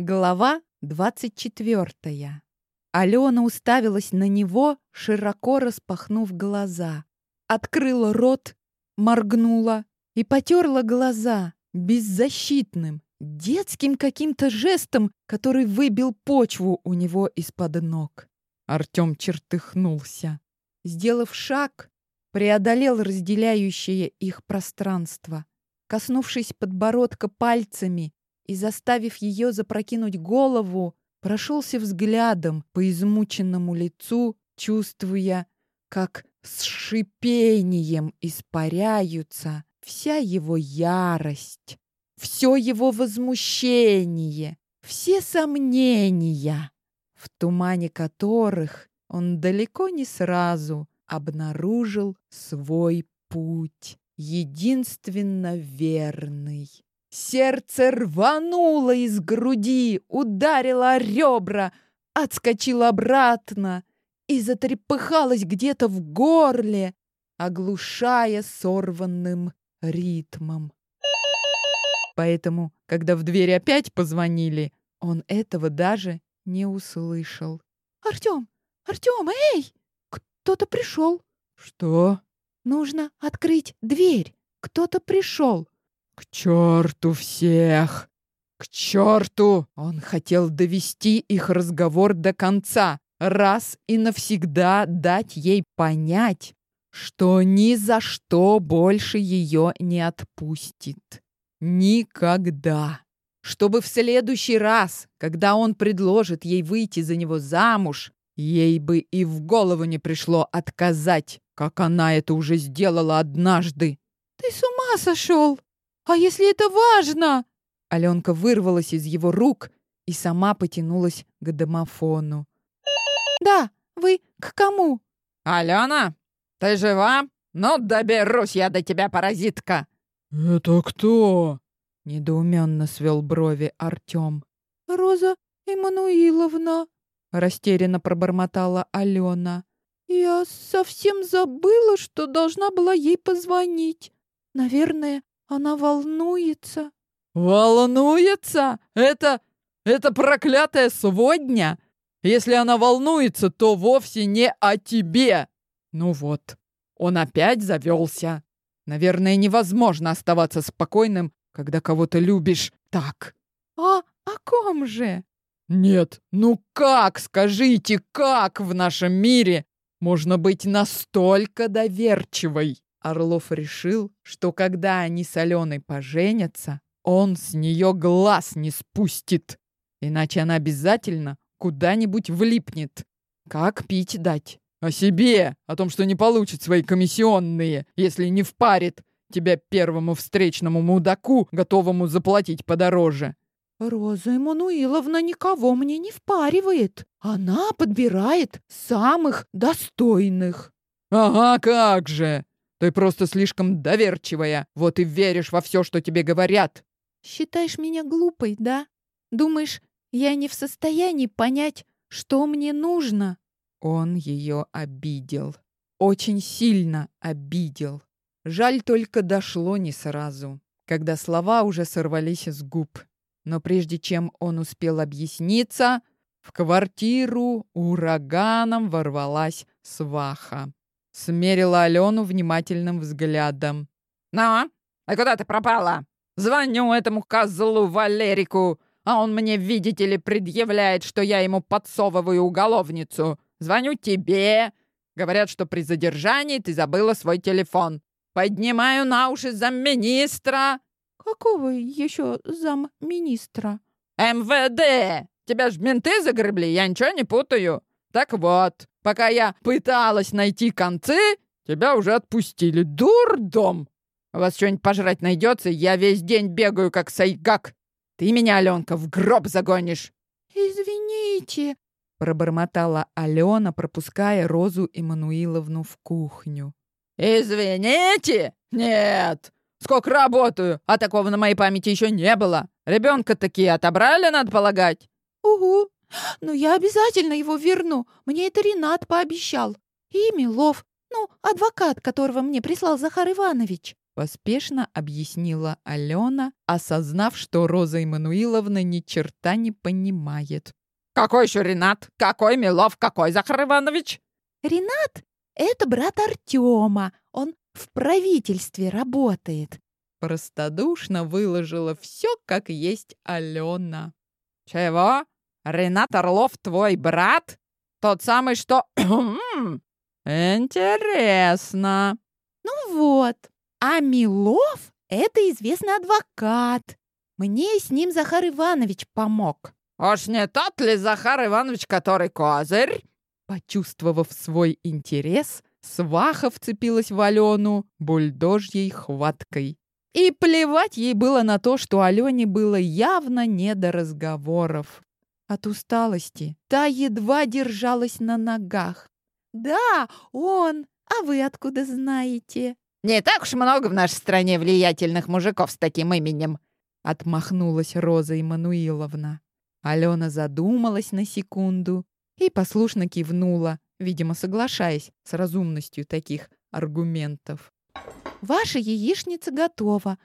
Глава двадцать четвертая. Алена уставилась на него, широко распахнув глаза. Открыла рот, моргнула и потерла глаза беззащитным, детским каким-то жестом, который выбил почву у него из-под ног. Артем чертыхнулся. Сделав шаг, преодолел разделяющее их пространство. Коснувшись подбородка пальцами и заставив ее запрокинуть голову, прошелся взглядом по измученному лицу, чувствуя, как с шипением испаряются вся его ярость, все его возмущение, все сомнения, в тумане которых он далеко не сразу обнаружил свой путь, единственно верный. Сердце рвануло из груди, ударило о ребра, отскочило обратно и затрепыхалось где-то в горле, оглушая сорванным ритмом. Поэтому, когда в дверь опять позвонили, он этого даже не услышал. «Артем! Артем, эй! Кто-то пришел!» «Что?» «Нужно открыть дверь! Кто-то пришел!» «К черту всех! К черту!» Он хотел довести их разговор до конца, раз и навсегда дать ей понять, что ни за что больше ее не отпустит. Никогда. Чтобы в следующий раз, когда он предложит ей выйти за него замуж, ей бы и в голову не пришло отказать, как она это уже сделала однажды. «Ты с ума сошел!» «А если это важно?» Аленка вырвалась из его рук и сама потянулась к домофону. «Да, вы к кому?» «Алена, ты жива? Ну, доберусь я до тебя, паразитка!» «Это кто?» — недоуменно свел брови Артем. «Роза Эммануиловна», — растерянно пробормотала Алена. «Я совсем забыла, что должна была ей позвонить. Наверное, она волнуется. Волнуется? Это... это проклятая сводня? Если она волнуется, то вовсе не о тебе. Ну вот, он опять завелся. Наверное, невозможно оставаться спокойным, когда кого-то любишь так. А о ком же? Нет, ну как, скажите, как в нашем мире можно быть настолько доверчивой? Орлов решил, что когда они с Аленой поженятся, он с нее глаз не спустит, иначе она обязательно куда-нибудь влипнет. Как пить дать? О себе, о том, что не получит свои комиссионные, если не впарит тебя первому встречному мудаку, готовому заплатить подороже. Роза Эммануиловна никого мне не впаривает. Она подбирает самых достойных. Ага, как же! Ты просто слишком доверчивая, вот и веришь во все, что тебе говорят. Считаешь меня глупой, да? Думаешь, я не в состоянии понять, что мне нужно? Он ее обидел. Очень сильно обидел. Жаль только дошло не сразу, когда слова уже сорвались с губ. Но прежде чем он успел объясниться, в квартиру ураганом ворвалась сваха. Смерила Алену внимательным взглядом. «Ну, а куда ты пропала? Звоню этому козлу Валерику, а он мне, видите ли, предъявляет, что я ему подсовываю уголовницу. Звоню тебе. Говорят, что при задержании ты забыла свой телефон. Поднимаю на уши замминистра». «Какого еще замминистра?» «МВД! Тебя ж менты загребли, я ничего не путаю. Так вот, Пока я пыталась найти концы, тебя уже отпустили. Дурдом! У вас что-нибудь пожрать найдется? Я весь день бегаю, как сайгак. Ты меня, Аленка, в гроб загонишь!» «Извините!» — пробормотала Алена, пропуская Розу Эммануиловну в кухню. «Извините? Нет! Сколько работаю, а такого на моей памяти еще не было. Ребенка такие отобрали, надо полагать?» «Угу, но я обязательно его верну. Мне это Ренат пообещал. И Милов, ну, адвокат, которого мне прислал Захар Иванович. Поспешно объяснила Алена, осознав, что Роза Эммануиловна ни черта не понимает. «Какой еще Ренат? Какой Милов? Какой Захар Иванович?» «Ренат — это брат Артема. Он в правительстве работает». Простодушно выложила все, как есть Алена. «Чего? Ренат Орлов твой брат? Тот самый, что... Интересно. Ну вот. А Милов — это известный адвокат. Мне с ним Захар Иванович помог. Уж не тот ли Захар Иванович, который козырь? Почувствовав свой интерес, сваха вцепилась в Алену бульдожьей хваткой. И плевать ей было на то, что Алене было явно не до разговоров. От усталости та едва держалась на ногах. «Да, он! А вы откуда знаете?» «Не так уж много в нашей стране влиятельных мужиков с таким именем!» Отмахнулась Роза Иммануиловна. Алена задумалась на секунду и послушно кивнула, видимо, соглашаясь с разумностью таких аргументов. «Ваша яичница готова,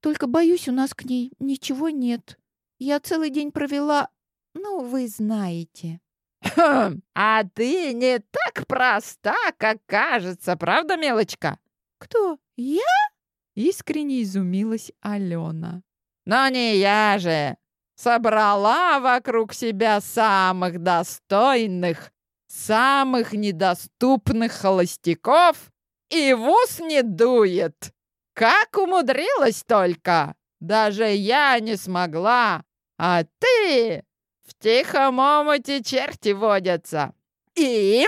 только, боюсь, у нас к ней ничего нет. Я целый день провела ну, вы знаете. Хм, а ты не так проста, как кажется, правда, мелочка? Кто? Я? Искренне изумилась Алена. Но не я же. Собрала вокруг себя самых достойных, самых недоступных холостяков и в ус не дует. Как умудрилась только! Даже я не смогла, а ты в тихом омуте черти водятся. И...»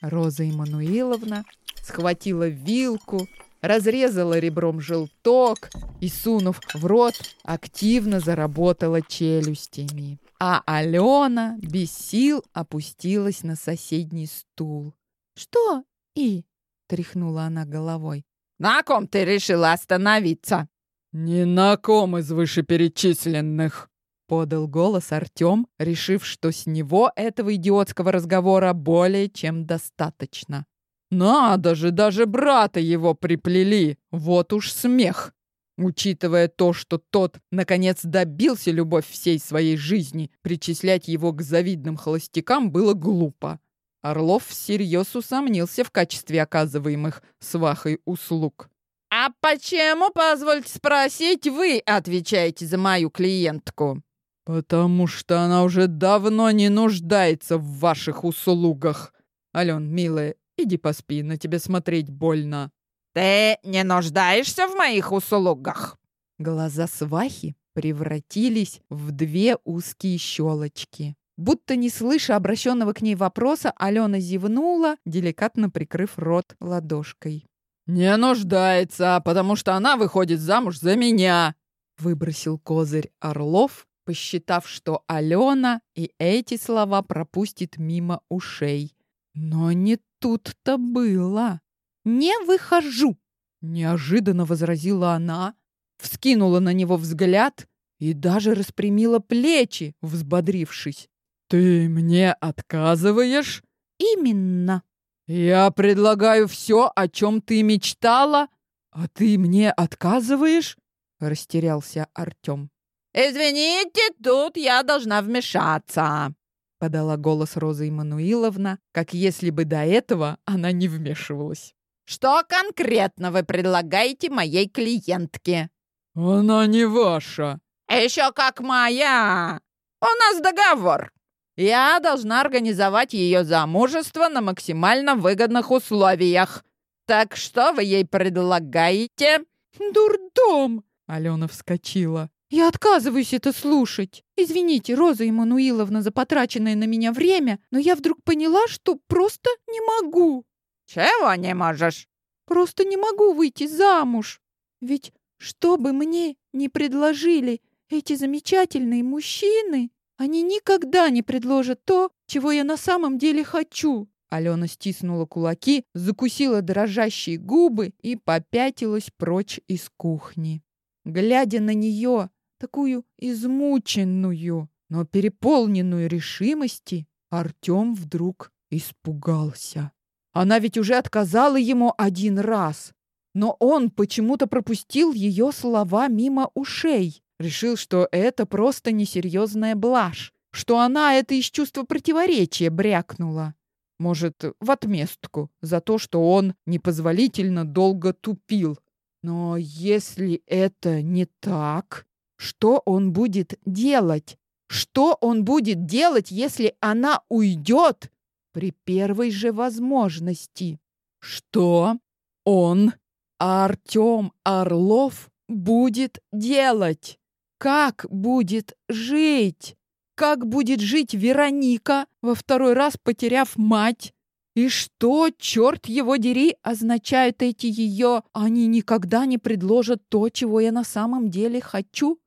Роза Иммануиловна схватила вилку, разрезала ребром желток и, сунув в рот, активно заработала челюстями. А Алена без сил опустилась на соседний стул. «Что и?» — тряхнула она головой. «На ком ты решила остановиться?» «Ни на ком из вышеперечисленных», Подал голос Артем, решив, что с него этого идиотского разговора более чем достаточно. «Надо же, даже брата его приплели! Вот уж смех!» Учитывая то, что тот, наконец, добился любовь всей своей жизни, причислять его к завидным холостякам было глупо. Орлов всерьез усомнился в качестве оказываемых свахой услуг. «А почему, позвольте спросить, вы отвечаете за мою клиентку?» «Потому что она уже давно не нуждается в ваших услугах. Ален, милая, иди поспи, на тебя смотреть больно». «Ты не нуждаешься в моих услугах?» Глаза свахи превратились в две узкие щелочки. Будто не слыша обращенного к ней вопроса, Алена зевнула, деликатно прикрыв рот ладошкой. «Не нуждается, потому что она выходит замуж за меня!» Выбросил козырь Орлов посчитав, что Алена и эти слова пропустит мимо ушей. Но не тут-то было. «Не выхожу!» — неожиданно возразила она, вскинула на него взгляд и даже распрямила плечи, взбодрившись. «Ты мне отказываешь?» «Именно!» «Я предлагаю все, о чем ты мечтала, а ты мне отказываешь?» — растерялся Артем. «Извините, тут я должна вмешаться», — подала голос Роза Иммануиловна, как если бы до этого она не вмешивалась. «Что конкретно вы предлагаете моей клиентке?» «Она не ваша». «Еще как моя! У нас договор. Я должна организовать ее замужество на максимально выгодных условиях. Так что вы ей предлагаете?» «Дурдом!» — Алена вскочила. «Я отказываюсь это слушать. Извините, Роза Эммануиловна, за потраченное на меня время, но я вдруг поняла, что просто не могу». «Чего не можешь?» «Просто не могу выйти замуж. Ведь что бы мне ни предложили эти замечательные мужчины, они никогда не предложат то, чего я на самом деле хочу». Алена стиснула кулаки, закусила дрожащие губы и попятилась прочь из кухни. Глядя на нее, такую измученную, но переполненную решимости, Артем вдруг испугался. Она ведь уже отказала ему один раз. Но он почему-то пропустил ее слова мимо ушей. Решил, что это просто несерьезная блажь, что она это из чувства противоречия брякнула. Может, в отместку за то, что он непозволительно долго тупил. Но если это не так, что он будет делать? Что он будет делать, если она уйдет при первой же возможности? Что он, Артем Орлов, будет делать? Как будет жить? Как будет жить Вероника, во второй раз потеряв мать? И что, черт его дери, означают эти ее «они никогда не предложат то, чего я на самом деле хочу»?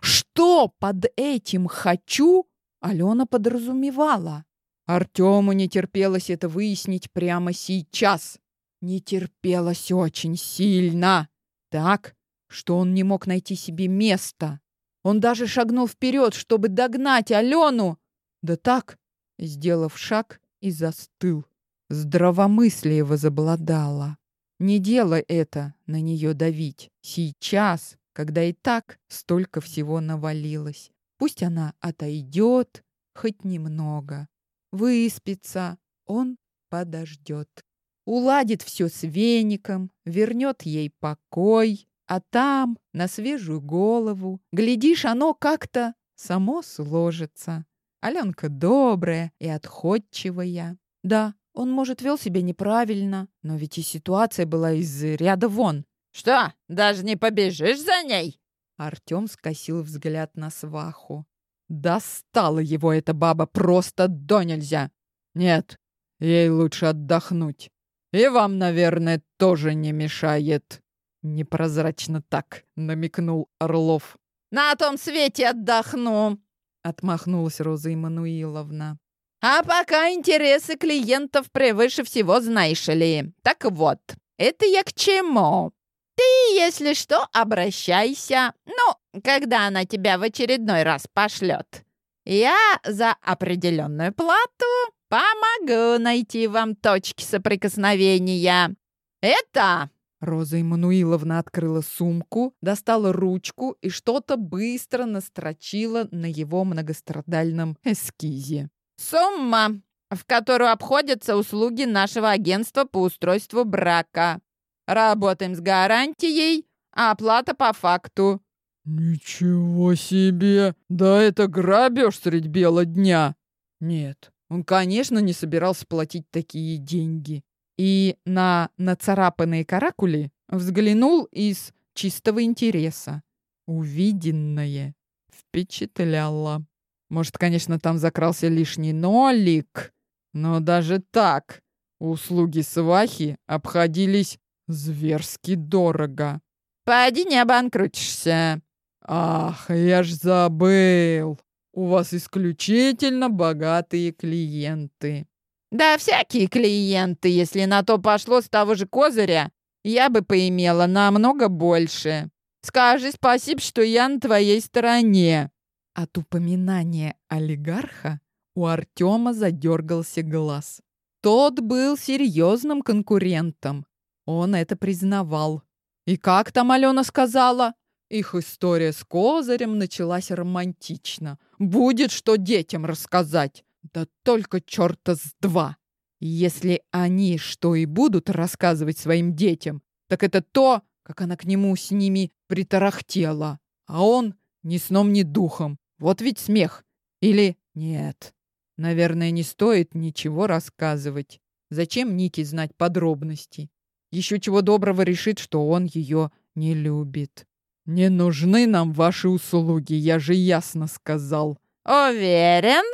Что под этим «хочу» Алена подразумевала? Артему не терпелось это выяснить прямо сейчас. Не терпелось очень сильно. Так, что он не мог найти себе места. Он даже шагнул вперед, чтобы догнать Алену. Да так, сделав шаг, и застыл. Здравомыслие возобладало. Не делай это на нее давить. Сейчас, когда и так столько всего навалилось. Пусть она отойдет хоть немного. Выспится, он подождет. Уладит все с веником, вернет ей покой, а там, на свежую голову, глядишь, оно как-то само сложится. Аленка добрая и отходчивая. Да, он, может, вел себя неправильно, но ведь и ситуация была из ряда вон. «Что, даже не побежишь за ней?» Артем скосил взгляд на сваху. Достала его эта баба просто до нельзя. Нет, ей лучше отдохнуть. И вам, наверное, тоже не мешает. Непрозрачно так намекнул Орлов. «На том свете отдохну!» Отмахнулась Роза Иммануиловна. «А пока интересы клиентов превыше всего, знаешь ли. Так вот, это я к чему? Ты, если что, обращайся. Ну, когда она тебя в очередной раз пошлет. Я за определенную плату помогу найти вам точки соприкосновения. Это Роза Иммануиловна открыла сумку, достала ручку и что-то быстро настрочила на его многострадальном эскизе. «Сумма, в которую обходятся услуги нашего агентства по устройству брака. Работаем с гарантией, а оплата по факту». «Ничего себе! Да это грабеж средь бела дня!» Нет, он, конечно, не собирался платить такие деньги и на нацарапанные каракули взглянул из чистого интереса. Увиденное впечатляло. Может, конечно, там закрался лишний нолик, но даже так услуги свахи обходились зверски дорого. «Поди не обанкрутишься!» «Ах, я ж забыл! У вас исключительно богатые клиенты!» Да всякие клиенты, если на то пошло с того же козыря, я бы поимела намного больше. Скажи спасибо, что я на твоей стороне. От упоминания олигарха у Артема задергался глаз. Тот был серьезным конкурентом. Он это признавал. И как там Алена сказала? Их история с козырем началась романтично. Будет что детям рассказать. Да только черта с два. Если они что и будут рассказывать своим детям, так это то, как она к нему с ними притарахтела. А он ни сном, ни духом. Вот ведь смех. Или нет. Наверное, не стоит ничего рассказывать. Зачем Нике знать подробности? Еще чего доброго решит, что он ее не любит. «Не нужны нам ваши услуги, я же ясно сказал». «Уверен?»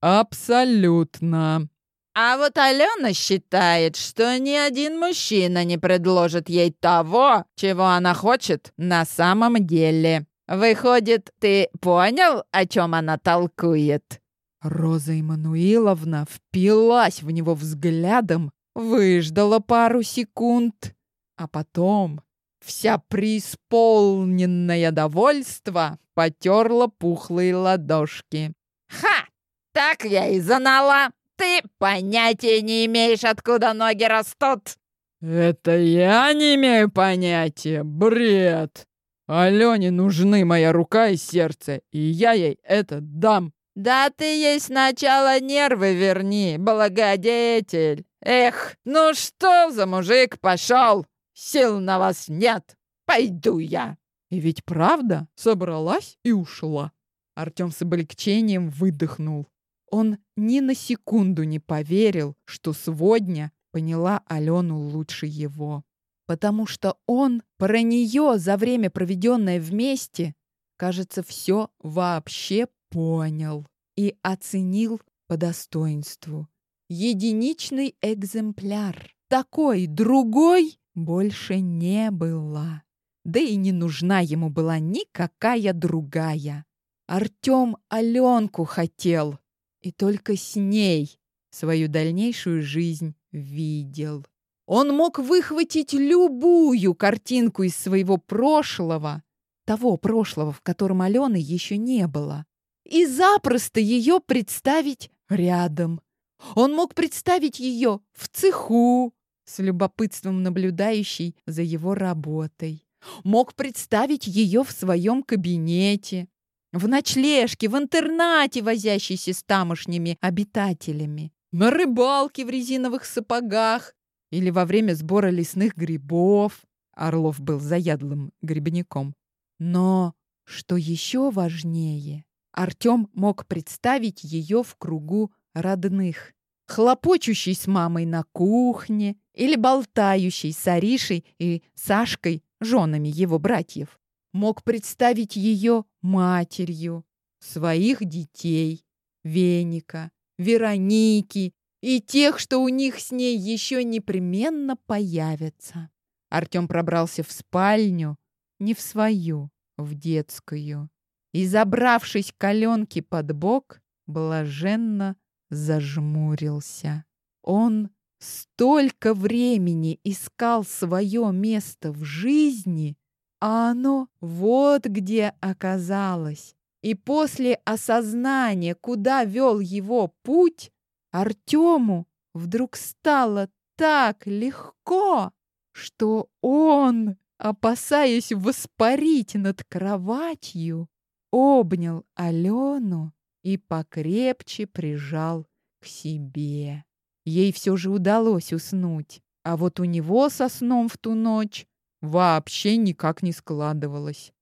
Абсолютно. А вот Алена считает, что ни один мужчина не предложит ей того, чего она хочет на самом деле. Выходит, ты понял, о чем она толкует? Роза Эммануиловна впилась в него взглядом, выждала пару секунд, а потом вся преисполненная довольства потерла пухлые ладошки. «Ха! Так я и знала. Ты понятия не имеешь, откуда ноги растут. Это я не имею понятия. Бред. Алене нужны моя рука и сердце, и я ей это дам. Да ты ей сначала нервы верни, благодетель. Эх, ну что за мужик пошел? Сил на вас нет. Пойду я. И ведь правда собралась и ушла. Артем с облегчением выдохнул. Он ни на секунду не поверил, что сегодня поняла Алену лучше его. Потому что он про нее за время, проведенное вместе, кажется, все вообще понял и оценил по достоинству. Единичный экземпляр. Такой, другой больше не было. Да и не нужна ему была никакая другая. Артем Аленку хотел, и только с ней свою дальнейшую жизнь видел. Он мог выхватить любую картинку из своего прошлого, того прошлого, в котором Алены еще не было, и запросто ее представить рядом. Он мог представить ее в цеху, с любопытством наблюдающей за его работой. Мог представить ее в своем кабинете, в ночлежке, в интернате, возящейся с тамошними обитателями, на рыбалке в резиновых сапогах или во время сбора лесных грибов. Орлов был заядлым грибником. Но, что еще важнее, Артем мог представить ее в кругу родных, хлопочущей с мамой на кухне или болтающей с Аришей и Сашкой, женами его братьев мог представить ее матерью, своих детей, Веника, Вероники и тех, что у них с ней еще непременно появятся. Артем пробрался в спальню, не в свою, в детскую, и, забравшись к Аленке под бок, блаженно зажмурился. Он столько времени искал свое место в жизни, а оно вот где оказалось. И после осознания, куда вел его путь, Артему вдруг стало так легко, что он, опасаясь воспарить над кроватью, обнял Алену и покрепче прижал к себе. Ей все же удалось уснуть, а вот у него со сном в ту ночь вообще никак не складывалось.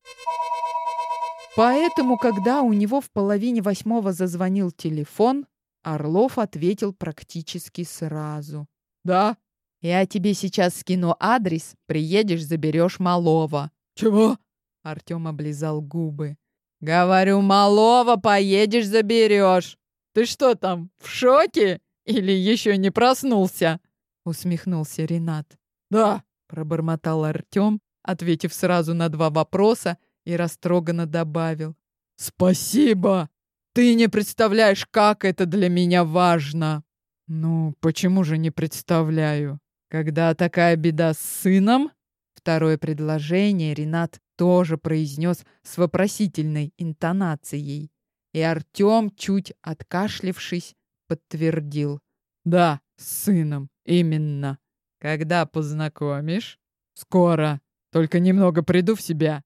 Поэтому, когда у него в половине восьмого зазвонил телефон, Орлов ответил практически сразу. «Да, я тебе сейчас скину адрес, приедешь, заберешь малого». «Чего?» Артем облизал губы. «Говорю, малого поедешь, заберешь. Ты что там, в шоке? Или еще не проснулся?» Усмехнулся Ренат. «Да, пробормотал Артем, ответив сразу на два вопроса и растроганно добавил. «Спасибо! Ты не представляешь, как это для меня важно!» «Ну, почему же не представляю? Когда такая беда с сыном?» Второе предложение Ренат тоже произнес с вопросительной интонацией. И Артем, чуть откашлившись, подтвердил. «Да, с сыном, именно. Когда познакомишь? Скоро. Только немного приду в себя.